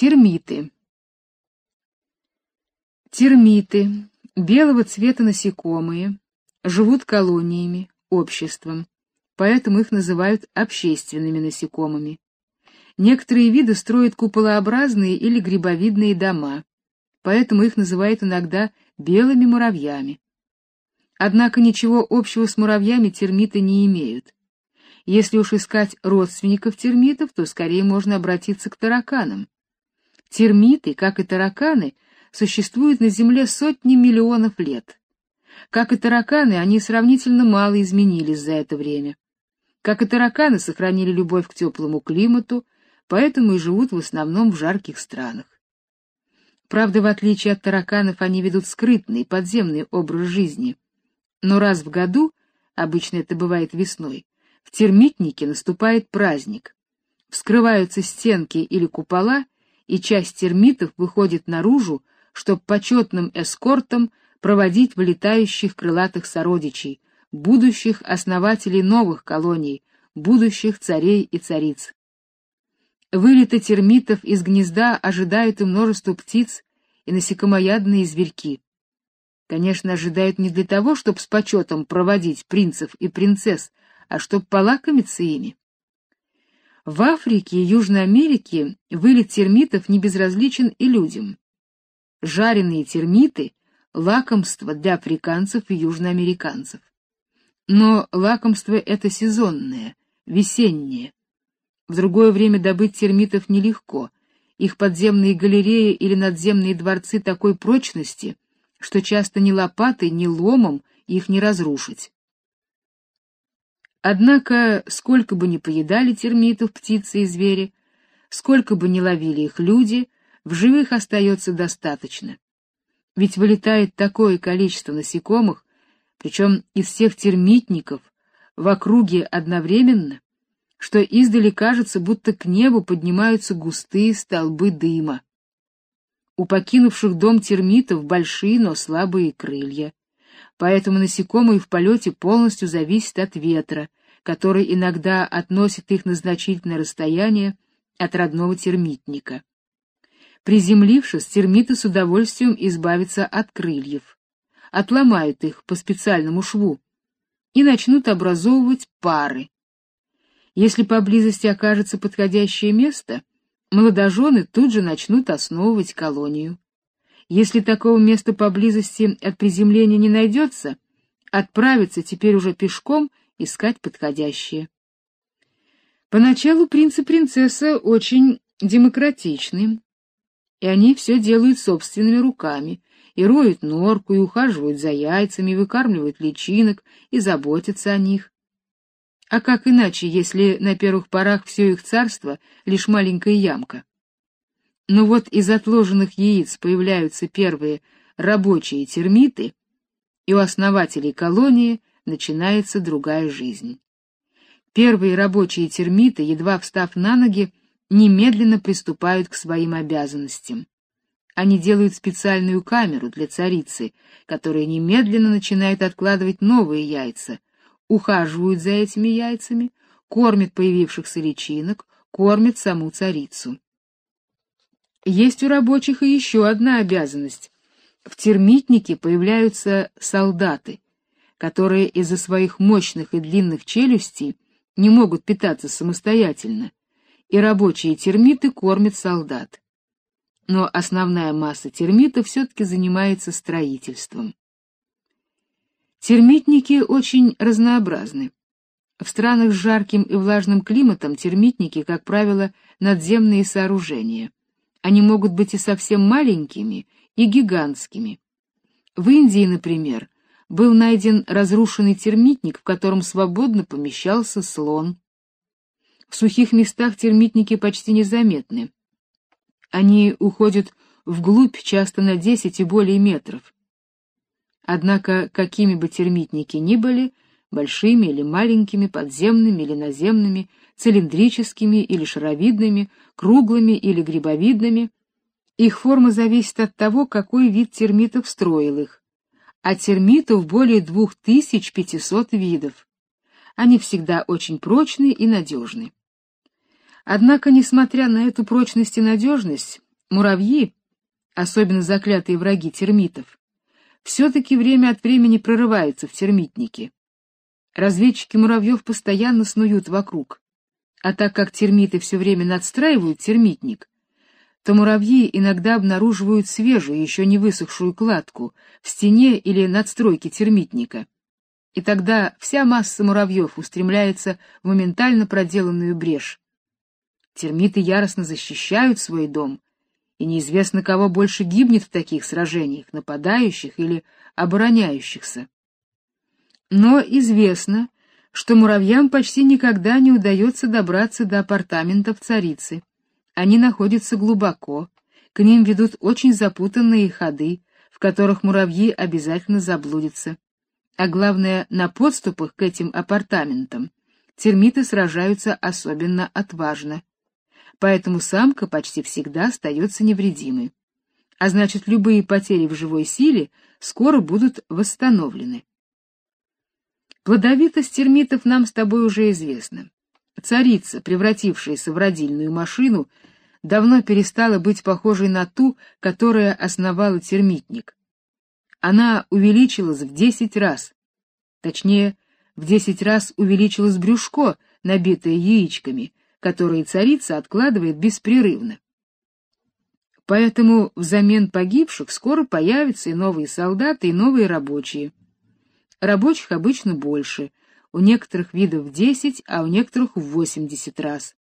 Термиты. Термиты, белого цвета насекомые, живут колониями, обществом, поэтому их называют общественными насекомыми. Некоторые виды строят куполообразные или грибовидные дома, поэтому их называют иногда белыми муравьями. Однако ничего общего с муравьями термиты не имеют. Если уж искать родственников термитов, то скорее можно обратиться к тараканам. Термиты, как и тараканы, существуют на Земле сотни миллионов лет. Как и тараканы, они сравнительно мало изменились за это время. Как и тараканы, сохранили любовь к теплому климату, поэтому и живут в основном в жарких странах. Правда, в отличие от тараканов, они ведут скрытный, подземный образ жизни. Но раз в году, обычно это бывает весной, в термитнике наступает праздник. Вскрываются стенки или купола, и часть термитов выходит наружу, чтобы почетным эскортом проводить вылетающих крылатых сородичей, будущих основателей новых колоний, будущих царей и цариц. Вылета термитов из гнезда ожидают и множество птиц, и насекомоядные зверьки. Конечно, ожидают не для того, чтобы с почетом проводить принцев и принцесс, а чтобы полакомиться ими. В Африке и Южной Америке вылет термитов не безразличен и людям. Жареные термиты — лакомство для африканцев и южноамериканцев. Но лакомство это сезонное, весеннее. В другое время добыть термитов нелегко. Их подземные галереи или надземные дворцы такой прочности, что часто ни лопатой, ни ломом их не разрушить. Однако, сколько бы ни поедали термитов птицы и звери, сколько бы ни ловили их люди, в живых остается достаточно. Ведь вылетает такое количество насекомых, причем из всех термитников в округе одновременно, что издали кажется, будто к небу поднимаются густые столбы дыма. У покинувших дом термитов большие, но слабые крылья поэтому насекомые в полете полностью зависят от ветра, который иногда относит их на значительное расстояние от родного термитника. Приземлившись, термиты с удовольствием избавятся от крыльев, отломают их по специальному шву и начнут образовывать пары. Если поблизости окажется подходящее место, молодожены тут же начнут основывать колонию. Если такого места поблизости от приземления не найдется, отправиться теперь уже пешком искать подходящее. Поначалу принц и принцесса очень демократичны, и они все делают собственными руками, и роют норку, и ухаживают за яйцами, и выкармливают личинок, и заботятся о них. А как иначе, если на первых порах все их царство — лишь маленькая ямка? Но вот из отложенных яиц появляются первые рабочие термиты, и у основателей колонии начинается другая жизнь. Первые рабочие термиты, едва встав на ноги, немедленно приступают к своим обязанностям. Они делают специальную камеру для царицы, которая немедленно начинает откладывать новые яйца, ухаживают за этими яйцами, кормят появившихся личинок, кормят саму царицу. Есть у рабочих и еще одна обязанность. В термитнике появляются солдаты, которые из-за своих мощных и длинных челюстей не могут питаться самостоятельно, и рабочие термиты кормят солдат. Но основная масса термитов все-таки занимается строительством. Термитники очень разнообразны. В странах с жарким и влажным климатом термитники, как правило, надземные сооружения. Они могут быть и совсем маленькими, и гигантскими. В Индии, например, был найден разрушенный термитник, в котором свободно помещался слон. В сухих местах термитники почти незаметны. Они уходят вглубь часто на 10 и более метров. Однако, какими бы термитники ни были, большими или маленькими, подземными или наземными, цилиндрическими или шаровидными, круглыми или грибовидными. Их форма зависит от того, какой вид термитов строил их. А термитов более 2500 видов. Они всегда очень прочные и надежны. Однако, несмотря на эту прочность и надежность, Муравьи, особенно заклятые враги термитов, все-таки время от времени прорываются в термитники. Разведчики муравьев постоянно снуют вокруг. А так как термиты все время надстраивают термитник, то муравьи иногда обнаруживают свежую, еще не высохшую кладку в стене или надстройке термитника. И тогда вся масса муравьев устремляется в моментально проделанную брешь. Термиты яростно защищают свой дом, и неизвестно, кого больше гибнет в таких сражениях, нападающих или обороняющихся. Но известно, что муравьям почти никогда не удается добраться до апартаментов царицы. Они находятся глубоко, к ним ведут очень запутанные ходы, в которых муравьи обязательно заблудятся. А главное, на подступах к этим апартаментам термиты сражаются особенно отважно. Поэтому самка почти всегда остается невредимой. А значит, любые потери в живой силе скоро будут восстановлены. Плодовитость термитов нам с тобой уже известна. Царица, превратившаяся в родильную машину, давно перестала быть похожей на ту, которая основала термитник. Она увеличилась в десять раз. Точнее, в десять раз увеличилось брюшко, набитое яичками, которые царица откладывает беспрерывно. Поэтому взамен погибших скоро появятся и новые солдаты, и новые рабочие. Рабочих обычно больше, у некоторых видов в 10, а у некоторых в 80 раз.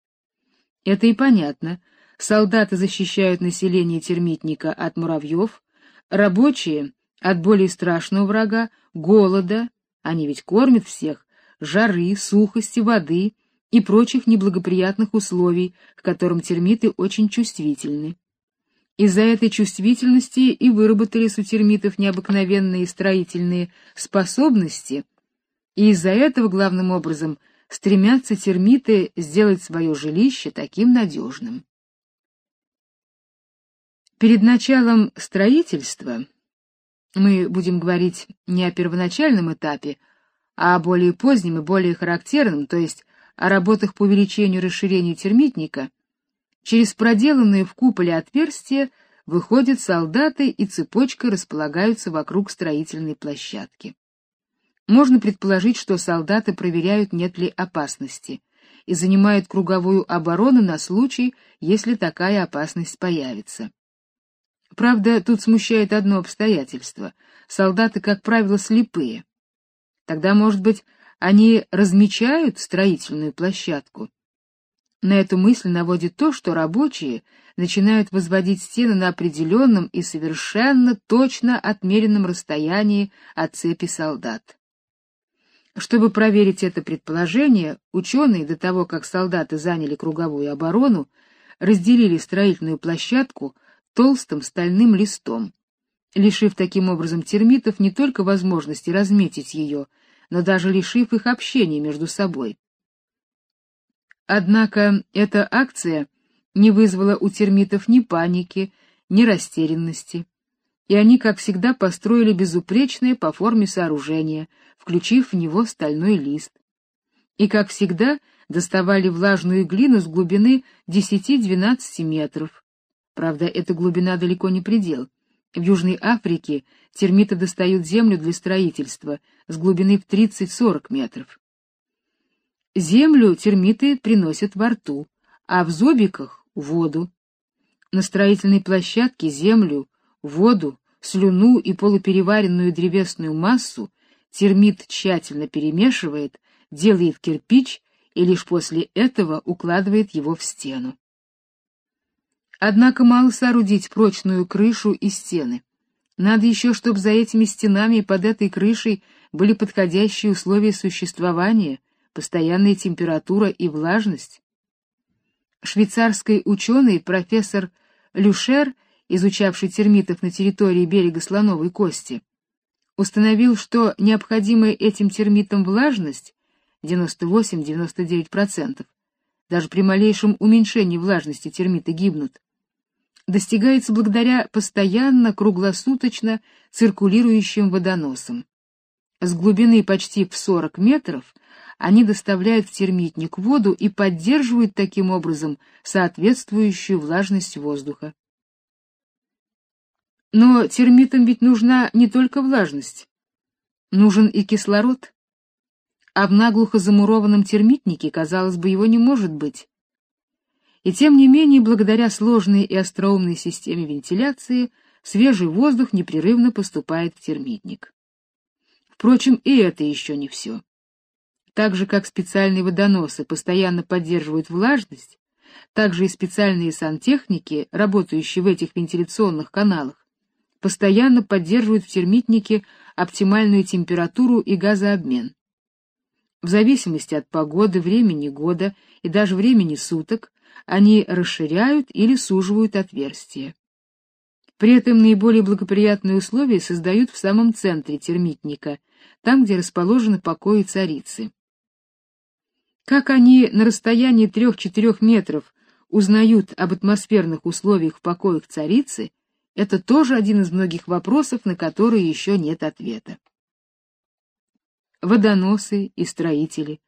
Это и понятно. Солдаты защищают население термитника от муравьев, рабочие от более страшного врага голода, они ведь кормят всех, жары, сухости, воды и прочих неблагоприятных условий, к которым термиты очень чувствительны. Из-за этой чувствительности и выработались у термитов необыкновенные строительные способности, и из-за этого главным образом стремятся термиты сделать свое жилище таким надежным. Перед началом строительства мы будем говорить не о первоначальном этапе, а о более позднем и более характерном, то есть о работах по увеличению и расширению термитника, через проделанные в куполе отверстия выходят солдаты и цепочкой располагаются вокруг строительной площадки. Можно предположить, что солдаты проверяют, нет ли опасности, и занимают круговую оборону на случай, если такая опасность появится. Правда, тут смущает одно обстоятельство. Солдаты, как правило, слепые. Тогда, может быть, они размечают строительную площадку. На эту мысль наводит то, что рабочие начинают возводить стены на определенном и совершенно точно отмеренном расстоянии от цепи солдат. Чтобы проверить это предположение, ученые до того, как солдаты заняли круговую оборону, разделили строительную площадку толстым стальным листом, лишив таким образом термитов не только возможности разметить ее, но даже лишив их общения между собой. Однако эта акция не вызвала у термитов ни паники, ни растерянности, и они, как всегда, построили безупречное по форме сооружение, включив в него стальной лист. И, как всегда, доставали влажную глину с глубины 10-12 метров. Правда, эта глубина далеко не предел. В Южной Африке термиты достают землю для строительства с глубины в 30-40 метров. Землю термиты приносят во рту, а в зобиках — воду. На строительной площадке землю, воду, слюну и полупереваренную древесную массу термит тщательно перемешивает, делает кирпич и лишь после этого укладывает его в стену. Однако мало соорудить прочную крышу и стены. Надо еще, чтобы за этими стенами и под этой крышей были подходящие условия существования, постоянная температура и влажность. Швейцарский ученый профессор Люшер, изучавший термитов на территории берега Слоновой Кости, установил, что необходимая этим термитам влажность 98-99%, даже при малейшем уменьшении влажности термиты гибнут, достигается благодаря постоянно круглосуточно циркулирующим водоносам. С глубины почти в 40 метров они доставляют в термитник воду и поддерживают таким образом соответствующую влажность воздуха. Но термитам ведь нужна не только влажность. Нужен и кислород. А в наглухо замурованном термитнике, казалось бы, его не может быть. И тем не менее, благодаря сложной и остроумной системе вентиляции, свежий воздух непрерывно поступает в термитник. Впрочем, и это еще не все. Так же, как специальные водоносы постоянно поддерживают влажность, так же и специальные сантехники, работающие в этих вентиляционных каналах, постоянно поддерживают в термитнике оптимальную температуру и газообмен. В зависимости от погоды, времени года и даже времени суток они расширяют или суживают отверстия. При этом наиболее благоприятные условия создают в самом центре термитника, там, где расположены покои царицы. Как они на расстоянии 3-4 метров узнают об атмосферных условиях в покоях царицы, это тоже один из многих вопросов, на которые еще нет ответа. Водоносы и строители,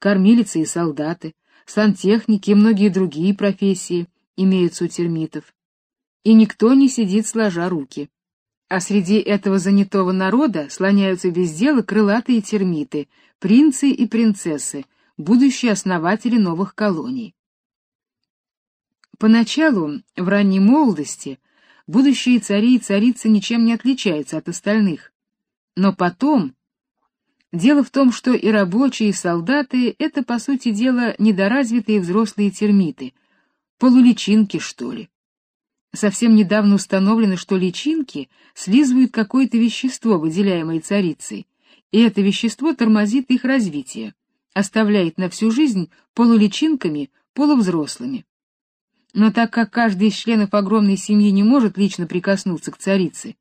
кормилицы и солдаты, сантехники и многие другие профессии имеются у термитов. И никто не сидит сложа руки. А среди этого занятого народа слоняются без дела крылатые термиты, принцы и принцессы, будущие основатели новых колоний. Поначалу, в ранней молодости, будущие цари и царицы ничем не отличаются от остальных. Но потом... Дело в том, что и рабочие, и солдаты — это, по сути дела, недоразвитые взрослые термиты, полуличинки, что ли. Совсем недавно установлено, что личинки слизывают какое-то вещество, выделяемое царицей, и это вещество тормозит их развитие, оставляет на всю жизнь полуличинками, полувзрослыми. Но так как каждый из членов огромной семьи не может лично прикоснуться к царице,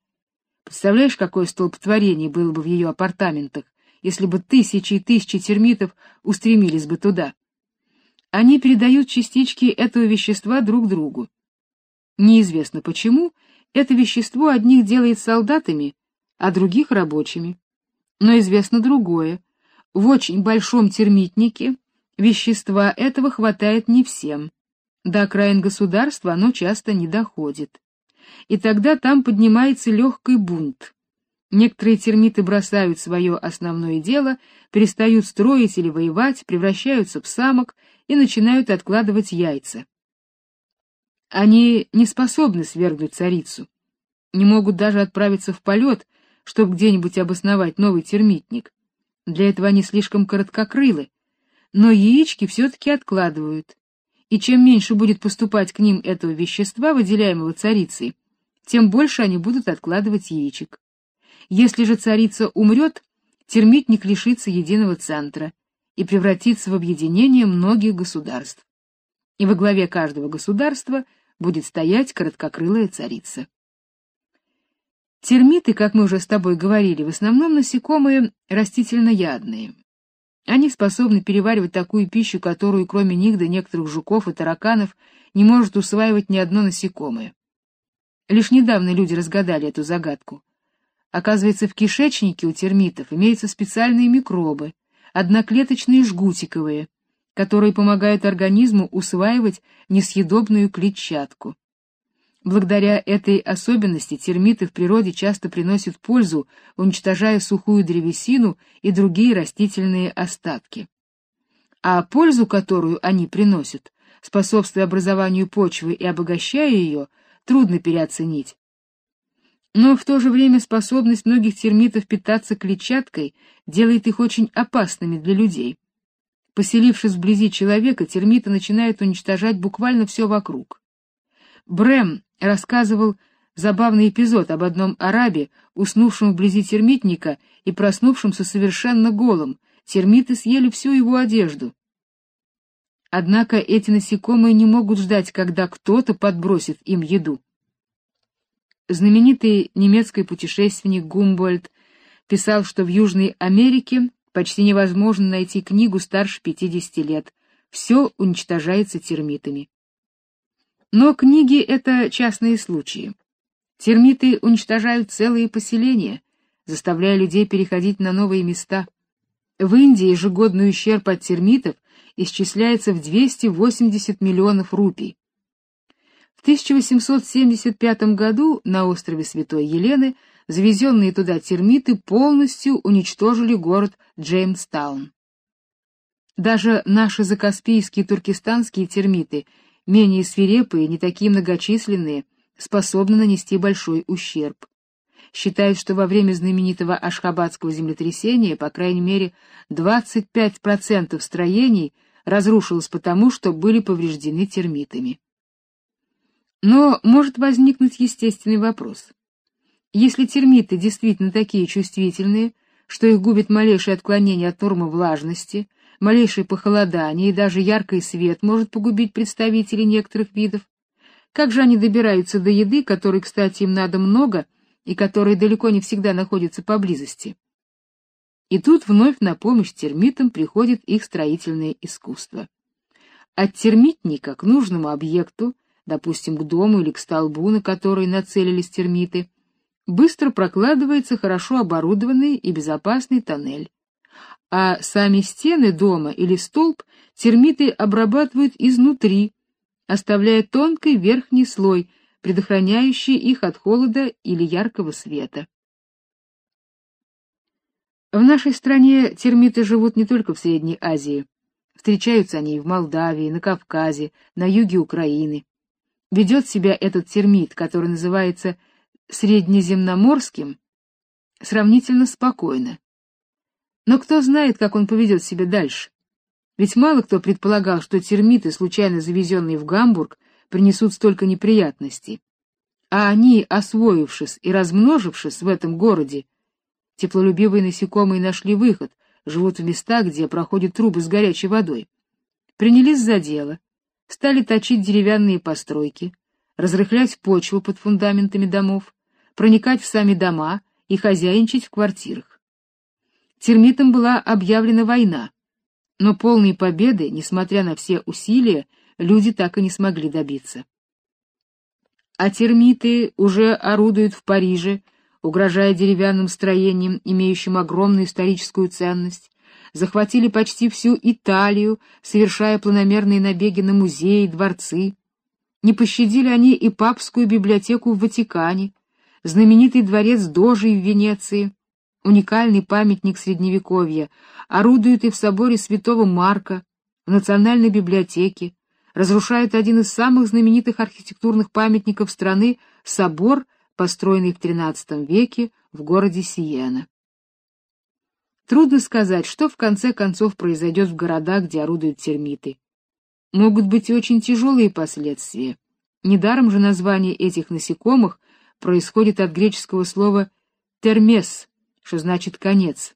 представляешь, какое столпотворение было бы в ее апартаментах, если бы тысячи и тысячи термитов устремились бы туда. Они передают частички этого вещества друг другу. Неизвестно почему, это вещество одних делает солдатами, а других рабочими. Но известно другое. В очень большом термитнике вещества этого хватает не всем. До окраин государства оно часто не доходит. И тогда там поднимается легкий бунт. Некоторые термиты бросают свое основное дело, перестают строить или воевать, превращаются в самок и начинают откладывать яйца. Они не способны свергнуть царицу, не могут даже отправиться в полет, чтобы где-нибудь обосновать новый термитник. Для этого они слишком короткокрылы, но яички все-таки откладывают, и чем меньше будет поступать к ним этого вещества, выделяемого царицей, тем больше они будут откладывать яичек. Если же царица умрет, термитник лишится единого центра и превратится в объединение многих государств. И во главе каждого государства будет стоять короткокрылая царица. Термиты, как мы уже с тобой говорили, в основном насекомые растительноядные. Они способны переваривать такую пищу, которую кроме них да некоторых жуков и тараканов не может усваивать ни одно насекомое. Лишь недавно люди разгадали эту загадку. Оказывается, в кишечнике у термитов имеются специальные микробы, одноклеточные жгутиковые, которые помогают организму усваивать несъедобную клетчатку. Благодаря этой особенности термиты в природе часто приносят пользу, уничтожая сухую древесину и другие растительные остатки. А пользу, которую они приносят, способствуя образованию почвы и обогащая ее, трудно переоценить. Но в то же время способность многих термитов питаться клетчаткой делает их очень опасными для людей. Поселившись вблизи человека, термиты начинают уничтожать буквально все вокруг. Брэм рассказывал забавный эпизод об одном арабе, уснувшем вблизи термитника и проснувшемся совершенно голым. Термиты съели всю его одежду. Однако эти насекомые не могут ждать, когда кто-то подбросит им еду. Знаменитый немецкий путешественник Гумбольдт писал, что в Южной Америке почти невозможно найти книгу старше 50 лет. Все уничтожается термитами. Но книги — это частные случаи. Термиты уничтожают целые поселения, заставляя людей переходить на новые места. В Индии ежегодный ущерб от термитов исчисляется в 280 миллионов рупий. В 1875 году на острове Святой Елены завезенные туда термиты полностью уничтожили город Джеймстаун. Даже наши закаспийские туркестанские термиты, менее свирепые, не такие многочисленные, способны нанести большой ущерб. Считают, что во время знаменитого Ашхабадского землетрясения, по крайней мере, 25% строений разрушилось потому, что были повреждены термитами. Но может возникнуть естественный вопрос. Если термиты действительно такие чувствительные, что их губит малейшее отклонение от нормы влажности, малейшее похолодание и даже яркий свет может погубить представителей некоторых видов, как же они добираются до еды, которой, кстати, им надо много и которая далеко не всегда находится поблизости? И тут вновь на помощь термитам приходит их строительное искусство. От термитника к нужному объекту, допустим, к дому или к столбу, на который нацелились термиты, быстро прокладывается хорошо оборудованный и безопасный тоннель. А сами стены дома или столб термиты обрабатывают изнутри, оставляя тонкий верхний слой, предохраняющий их от холода или яркого света. В нашей стране термиты живут не только в Средней Азии. Встречаются они и в Молдавии, на Кавказе, на юге Украины. Ведет себя этот термит, который называется среднеземноморским, сравнительно спокойно. Но кто знает, как он поведет себя дальше? Ведь мало кто предполагал, что термиты, случайно завезенные в Гамбург, принесут столько неприятностей. А они, освоившись и размножившись в этом городе, теплолюбивые насекомые нашли выход, живут в местах, где проходят трубы с горячей водой. Принялись за дело, стали точить деревянные постройки, разрыхлять почву под фундаментами домов, проникать в сами дома и хозяйничать в квартирах. Термитам была объявлена война. Но полной победы, несмотря на все усилия, люди так и не смогли добиться. А термиты уже орудуют в Париже, угрожая деревянным строениям, имеющим огромную историческую ценность, захватили почти всю Италию, совершая планомерные набеги на музеи, дворцы. Не пощадили они и папскую библиотеку в Ватикане, знаменитый дворец Дожи в Венеции, уникальный памятник средневековья, орудуют и в соборе Святого Марка, в Национальной библиотеке, разрушают один из самых знаменитых архитектурных памятников страны собор, построенный в XIII веке в городе Сиена. Трудно сказать, что в конце концов произойдет в городах, где орудуют термиты. Могут быть и очень тяжелые последствия. Недаром же название этих насекомых происходит от греческого слова термес, что значит конец.